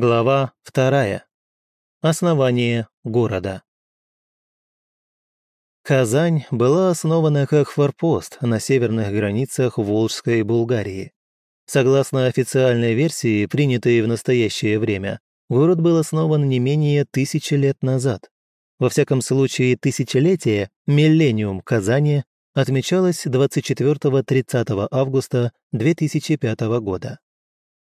Глава вторая. Основание города. Казань была основана как форпост на северных границах Волжской Булгарии. Согласно официальной версии, принятой в настоящее время, город был основан не менее тысячи лет назад. Во всяком случае, тысячелетие, миллениум Казани, отмечалось 24-30 августа 2005 года.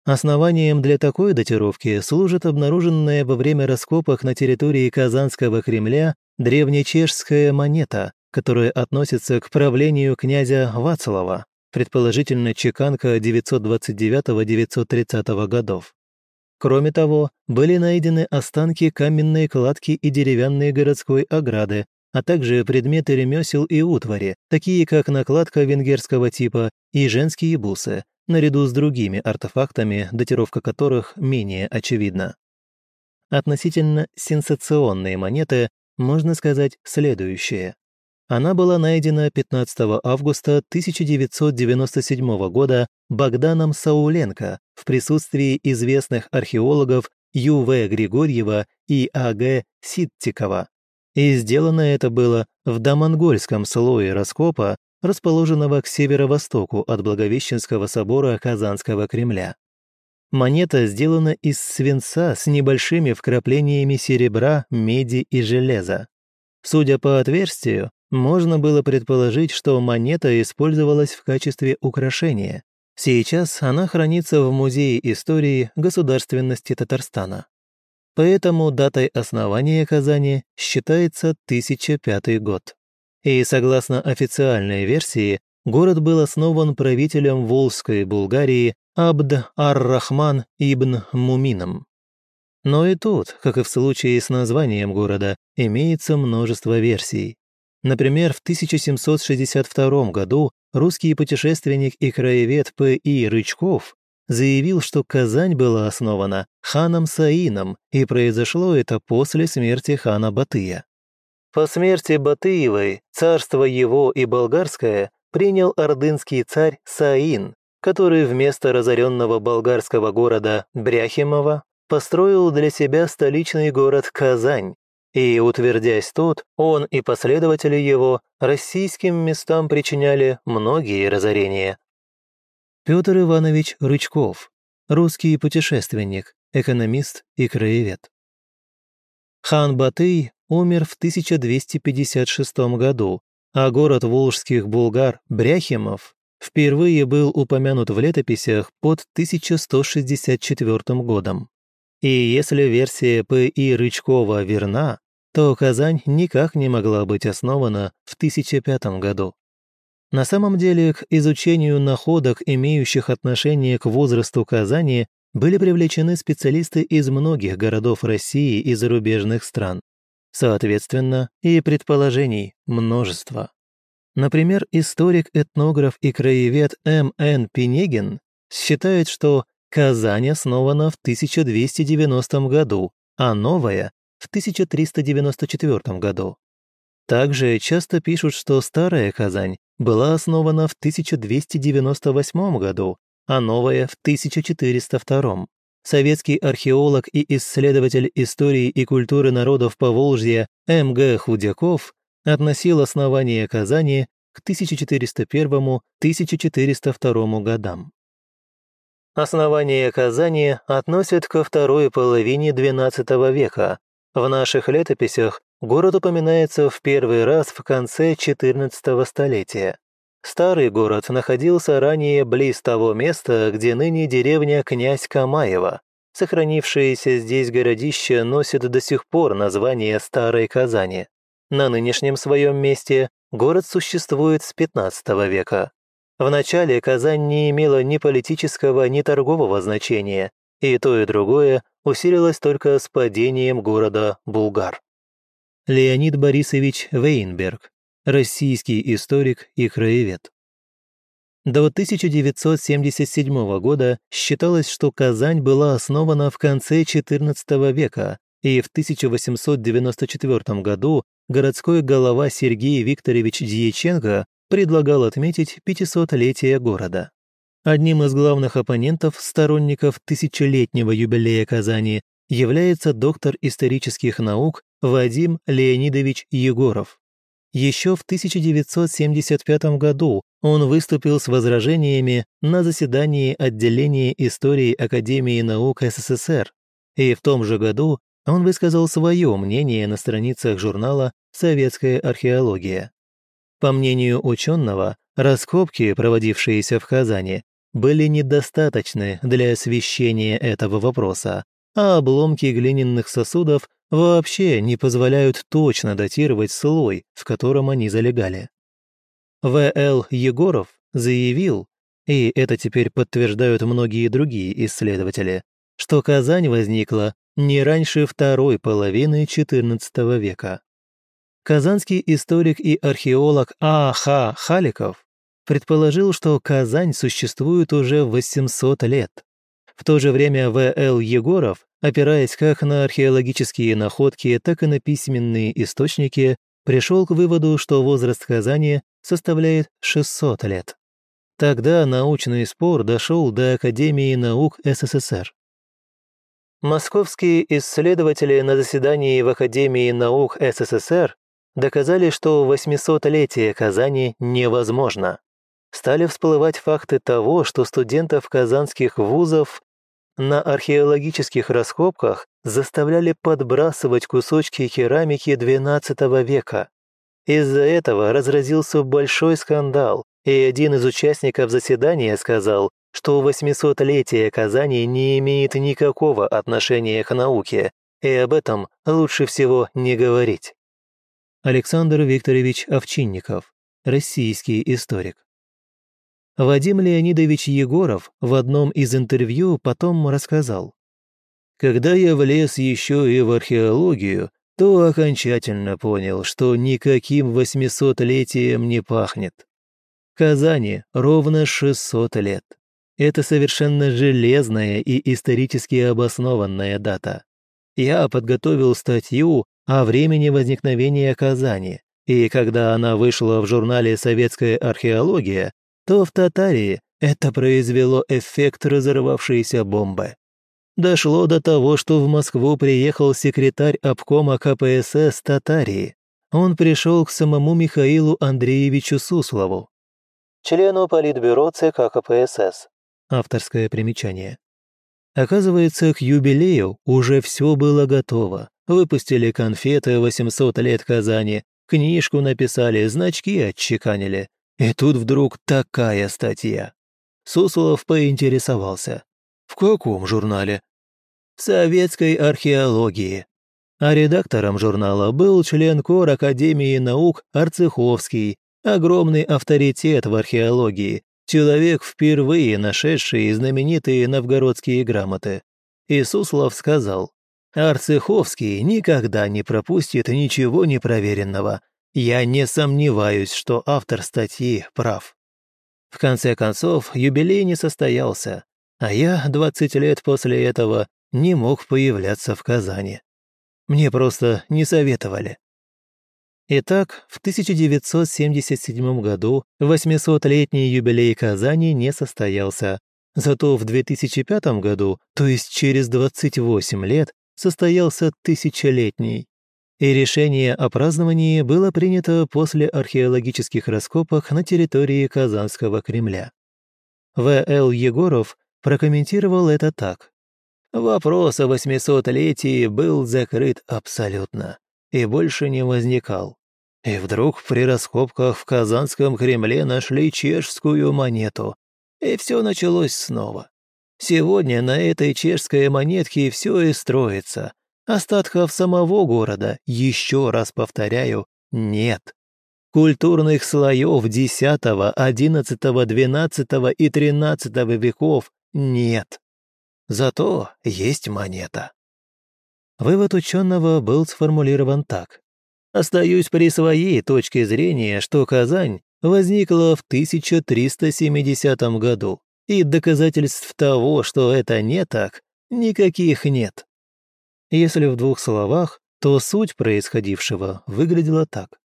Основанием для такой датировки служит обнаруженная во время раскопок на территории Казанского Кремля древнечешская монета, которая относится к правлению князя Вацлава, предположительно чеканка 929-930 годов. Кроме того, были найдены останки каменной кладки и деревянной городской ограды, а также предметы ремесел и утвари, такие как накладка венгерского типа и женские бусы, наряду с другими артефактами, датировка которых менее очевидна. Относительно сенсационные монеты можно сказать следующее. Она была найдена 15 августа 1997 года Богданом Сауленко в присутствии известных археологов Ю.В. Григорьева и А.Г. Ситтикова. И сделано это было в домонгольском слое раскопа расположенного к северо-востоку от Благовещенского собора Казанского Кремля. Монета сделана из свинца с небольшими вкраплениями серебра, меди и железа. Судя по отверстию, можно было предположить, что монета использовалась в качестве украшения. Сейчас она хранится в Музее истории государственности Татарстана. Поэтому датой основания Казани считается 1005 год и, согласно официальной версии, город был основан правителем Волжской Булгарии Абд ар-Рахман ибн Мумином. Но и тут, как и в случае с названием города, имеется множество версий. Например, в 1762 году русский путешественник и краевед П.И. Рычков заявил, что Казань была основана ханом Саином, и произошло это после смерти хана Батыя. По смерти Батыевой царство его и болгарское принял ордынский царь Саин, который вместо разоренного болгарского города Бряхимова построил для себя столичный город Казань, и, утвердясь тут, он и последователи его российским местам причиняли многие разорения. Петр Иванович Рычков, русский путешественник, экономист и краевед. Хан Батый умер в 1256 году, а город волжских булгар Бряхимов впервые был упомянут в летописях под 1164 годом. И если версия П.И. Рычкова верна, то Казань никак не могла быть основана в 1005 году. На самом деле, к изучению находок, имеющих отношение к возрасту Казани, были привлечены специалисты из многих городов России и зарубежных стран. Соответственно, и предположений множество. Например, историк-этнограф и краевед М.Н. Пенегин считает, что Казань основана в 1290 году, а новая – в 1394 году. Также часто пишут, что старая Казань была основана в 1298 году, а новая – в 1402 советский археолог и исследователь истории и культуры народов Поволжья М.Г. Худяков относил основание Казани к 1401-1402 годам. Основание Казани относят ко второй половине XII века. В наших летописях город упоминается в первый раз в конце XIV столетия. Старый город находился ранее близ того места, где ныне деревня Князь Камаева. Сохранившееся здесь городище носит до сих пор название Старой Казани. На нынешнем своем месте город существует с XV века. Вначале Казань не имела ни политического, ни торгового значения, и то и другое усилилось только с падением города Булгар. Леонид Борисович Вейнберг, российский историк и краевед. До 1977 года считалось, что Казань была основана в конце XIV века, и в 1894 году городской голова Сергей Викторович Дьяченко предлагал отметить 500-летие города. Одним из главных оппонентов сторонников тысячелетнего юбилея Казани является доктор исторических наук Вадим Леонидович Егоров. Еще в 1975 году он выступил с возражениями на заседании отделения истории Академии наук СССР, и в том же году он высказал свое мнение на страницах журнала «Советская археология». По мнению ученого, раскопки, проводившиеся в Казани, были недостаточны для освещения этого вопроса, а обломки глиняных сосудов вообще не позволяют точно датировать слой, в котором они залегали. В.Л. Егоров заявил, и это теперь подтверждают многие другие исследователи, что Казань возникла не раньше второй половины XIV века. Казанский историк и археолог А.Х. Халиков предположил, что Казань существует уже 800 лет. В то же время В.Л. Егоров, опираясь как на археологические находки, так и на письменные источники, пришел к выводу, что возраст Казани составляет 600 лет. Тогда научный спор дошел до Академии наук СССР. Московские исследователи на заседании в Академии наук СССР доказали, что 800-летие Казани невозможно стали всплывать факты того, что студентов казанских вузов на археологических раскопках заставляли подбрасывать кусочки керамики XII века. Из-за этого разразился большой скандал, и один из участников заседания сказал, что 800-летие Казани не имеет никакого отношения к науке, и об этом лучше всего не говорить. Александр Викторович Овчинников, российский историк. Вадим Леонидович Егоров в одном из интервью потом рассказал. «Когда я влез еще и в археологию, то окончательно понял, что никаким восьмисотлетием не пахнет. Казани ровно 600 лет. Это совершенно железная и исторически обоснованная дата. Я подготовил статью о времени возникновения Казани, и когда она вышла в журнале «Советская археология», то в Татарии это произвело эффект разорвавшейся бомбы. Дошло до того, что в Москву приехал секретарь обкома КПСС Татарии. Он пришел к самому Михаилу Андреевичу Суслову, члену Политбюро ЦК КПСС. Авторское примечание. Оказывается, к юбилею уже все было готово. Выпустили конфеты 800 лет Казани, книжку написали, значки отчеканили. И тут вдруг такая статья. Суслов поинтересовался. «В каком журнале?» «В советской археологии». А редактором журнала был член кор Академии наук Арцеховский, огромный авторитет в археологии, человек, впервые нашедший знаменитые новгородские грамоты. И Суслов сказал, «Арцеховский никогда не пропустит ничего непроверенного, я не сомневаюсь, что автор статьи прав. В конце концов, юбилей не состоялся, а я 20 лет после этого не мог появляться в Казани. Мне просто не советовали. Итак, в 1977 году 800-летний юбилей Казани не состоялся, зато в 2005 году, то есть через 28 лет, состоялся тысячелетний и решение о праздновании было принято после археологических раскопок на территории Казанского Кремля. В.Л. Егоров прокомментировал это так. Вопрос о 800-летии был закрыт абсолютно и больше не возникал. И вдруг при раскопках в Казанском Кремле нашли чешскую монету, и все началось снова. Сегодня на этой чешской монетке все и строится – Остатков самого города, еще раз повторяю, нет. Культурных слоев X, XI, XII и XIII веков нет. Зато есть монета. Вывод ученого был сформулирован так. Остаюсь при своей точке зрения, что Казань возникла в 1370 году, и доказательств того, что это не так, никаких нет. Если в двух словах, то суть происходившего выглядела так.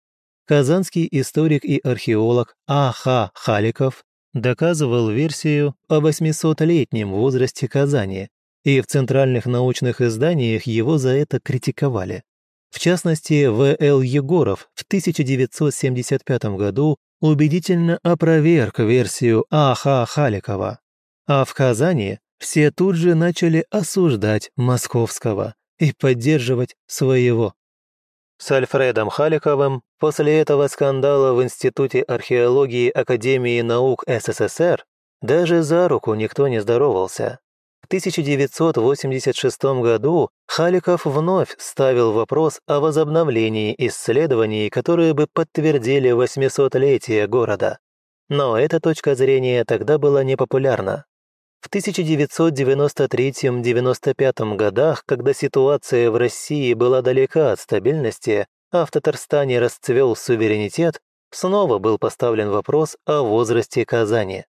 Казанский историк и археолог А.Х. Халиков доказывал версию о 800-летнем возрасте Казани, и в центральных научных изданиях его за это критиковали. В частности, В.Л. Егоров в 1975 году убедительно опроверг версию А.Х. Халикова. А в Казани все тут же начали осуждать московского и поддерживать своего. С Альфредом Халиковым после этого скандала в Институте археологии Академии наук СССР даже за руку никто не здоровался. В 1986 году Халиков вновь ставил вопрос о возобновлении исследований, которые бы подтвердили 800-летие города. Но эта точка зрения тогда была непопулярна. В 1993-95 годах, когда ситуация в России была далека от стабильности, а в Татарстане расцвел суверенитет, снова был поставлен вопрос о возрасте Казани.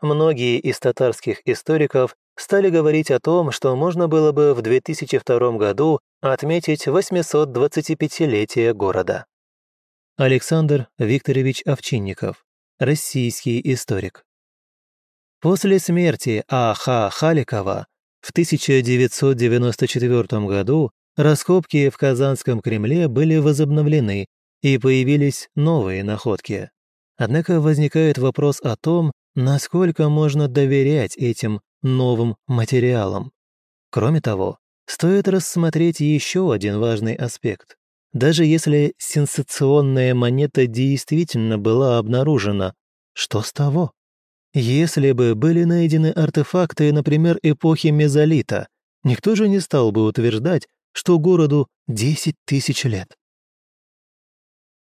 Многие из татарских историков стали говорить о том, что можно было бы в 2002 году отметить 825-летие города. Александр Викторович Овчинников, российский историк. После смерти А.Х. Халикова в 1994 году раскопки в Казанском Кремле были возобновлены и появились новые находки. Однако возникает вопрос о том, насколько можно доверять этим новым материалам. Кроме того, стоит рассмотреть еще один важный аспект. Даже если сенсационная монета действительно была обнаружена, что с того? Если бы были найдены артефакты, например, эпохи мезолита, никто же не стал бы утверждать, что городу 10 тысяч лет.